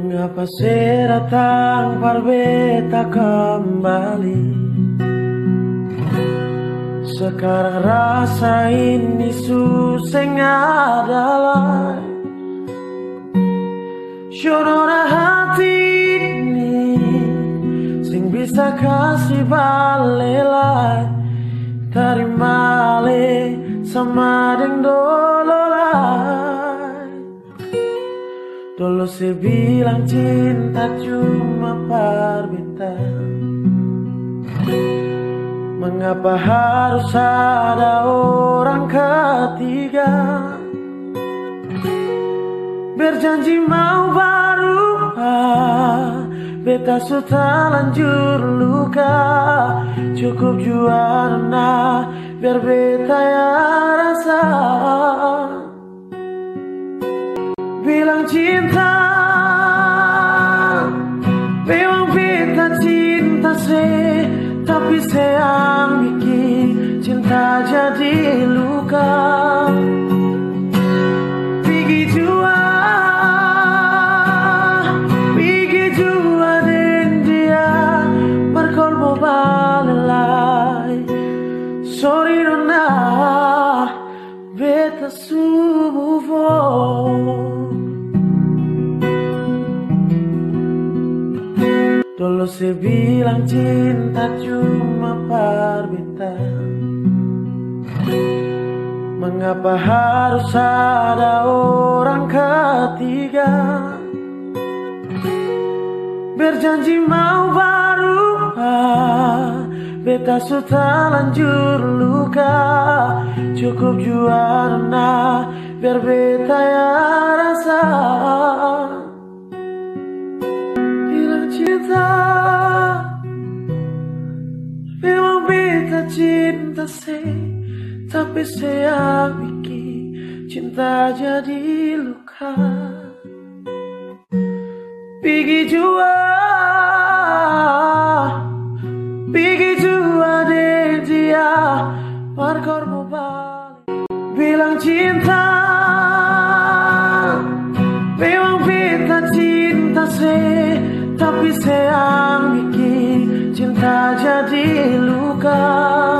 Mengapa saya datang berbeta kembali. Sekarang rasa ini susah adalah Syonora hati ini Sing bisa kasih balelai Terima le sama deng Dulu saya bilang cinta cuma perbintang Mengapa harus ada orang ketiga? Berjanji mau berubah Beta sudah lanjur luka. Cukup juara biar beta ya cinta. Memang beta cinta se Tapi sayang bikin cinta jadi luka. Pergi jua Pergi jua dan dia Berkolbo balai. Sorry nona Beta subuh Dulu saya cinta cuma perbintang Mengapa harus ada orang ketiga? Berjanji mau berubah Beta sudah lanjur luka. Cukup juara biar beta ya rasa. Cinta cinta se Tapi saya bikin cinta jadi luka. Pergi jua Pergi jua deh dia Markormu balik. Bilang cinta Memang beta cinta se tapi sayang bikin cinta jadi luka